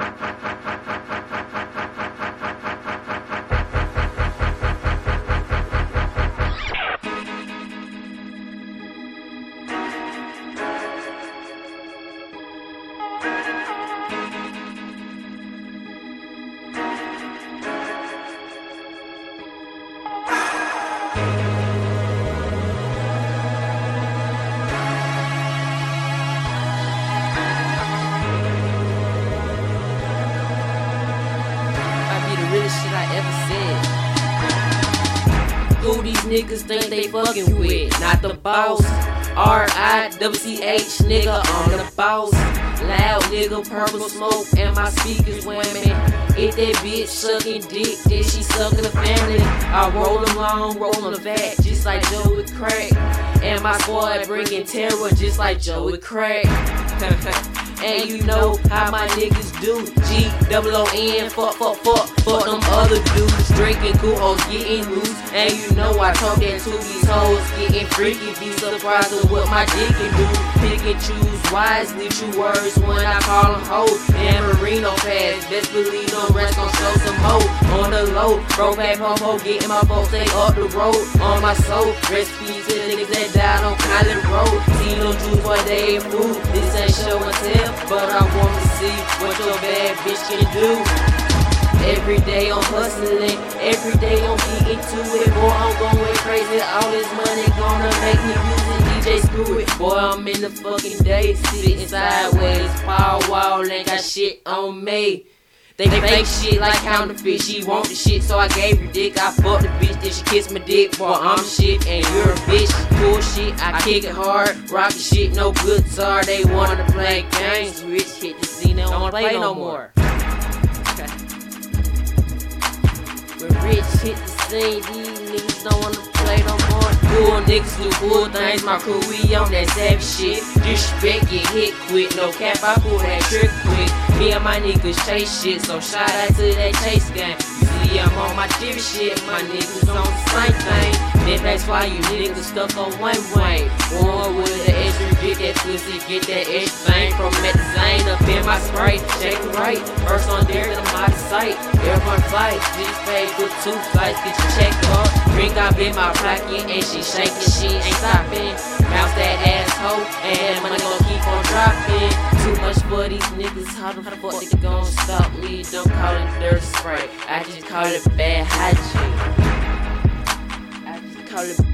shit Who these niggas think they fucking with? Not the boss. R-I-W-C-H, nigga, I'm the boss. Loud nigga, purple smoke, and my speakers women. If that bitch sucking dick, then she sucking the family. I roll along, roll the vat, just like Joe with crack. And my squad bringing terror, just like Joe with crack. and you know how my niggas do. G double O N, fuck, fuck, fuck, fuck them other dudes. Drinking cool hoes, getting loose. And you know I talk that to these hoes, getting freaky. Be surprised at what my dick can do. Pick and choose wisely, true words when I call them hoes. And Marino pads, best believe them rest gon' show some hoe. On the low, bro back home, getting my folks, they up the road. On my soul, recipes to niggas that died on Pilot Road. See them Jews, what they food. This ain't show and tell but I wanna see what your bad bitch can do. Every day I'm hustling, every day I'm getting to it. Boy, I'm going crazy. All this money gonna make me use it. DJ screw it. Boy, I'm in the fucking day, sitting sideways. Power wall ain't got shit on me. They fake shit like counterfeit. She want the shit, so I gave her dick. I fucked the bitch, then she kissed my dick. Boy, I'm shit and you're a bitch. Bullshit, I kick it hard. Rock the shit, no good Sorry, They wanna play games. Rich hit the scene, they don't wanna play no more. Rich hit the scene, these niggas don't wanna play no more. Cool niggas do cool things, my crew, we on that savage shit. Disrespect, get hit quick. No cap, I pull that trick quick. Me and my niggas chase shit, so shout out to that chase gang. You see, I'm on my different shit, my niggas on the same thing. Then that's why you niggas stuck on one way. Pussy, get that extra thing from the up in my. Check it right, first on there, to my sight. Airborne flight, just paid for two flights, get your check up. Drink up in my pocket and she shaking, she ain't stopping. Bounce that asshole and money gon' keep on dropping. Too much for these niggas, how the fuck they gon' stop me? Don't call it dirty spray, I just call it bad hygiene. I just call it